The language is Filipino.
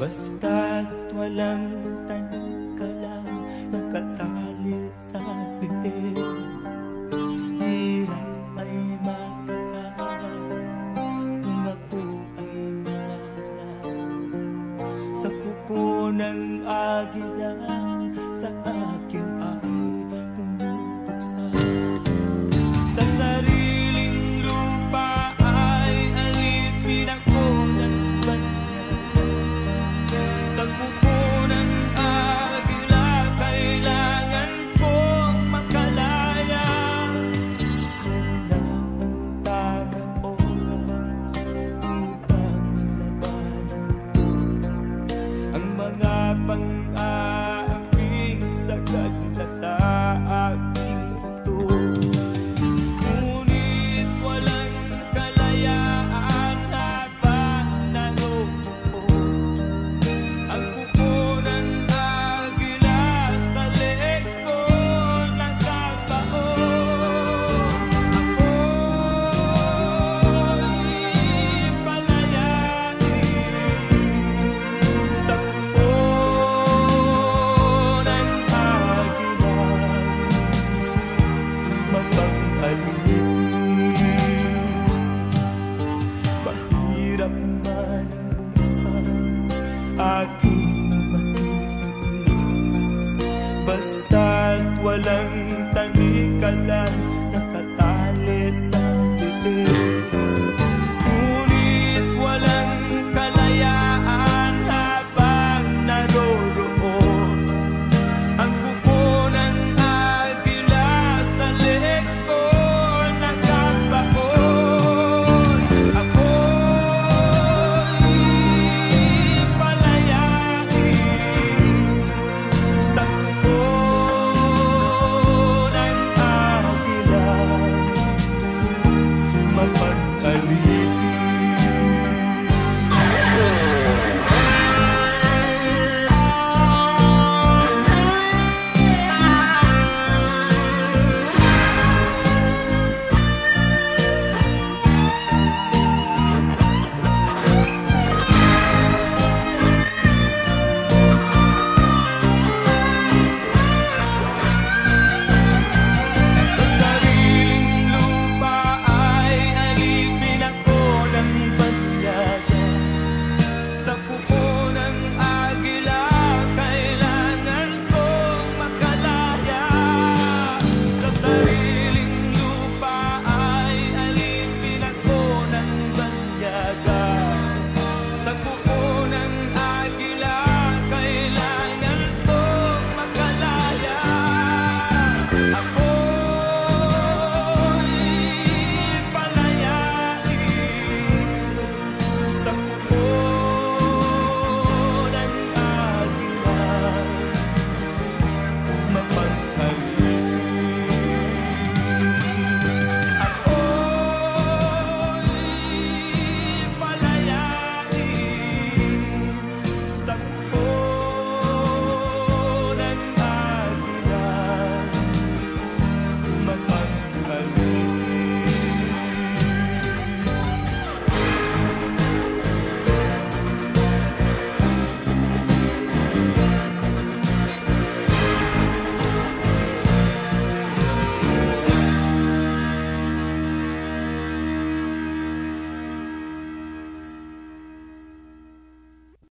Basta't walang tanong ka lang Nakatali sa akin Hirap ay makakalang Kung ako ay mangalang Sa kuko ng agila Sa akin walang tangikalan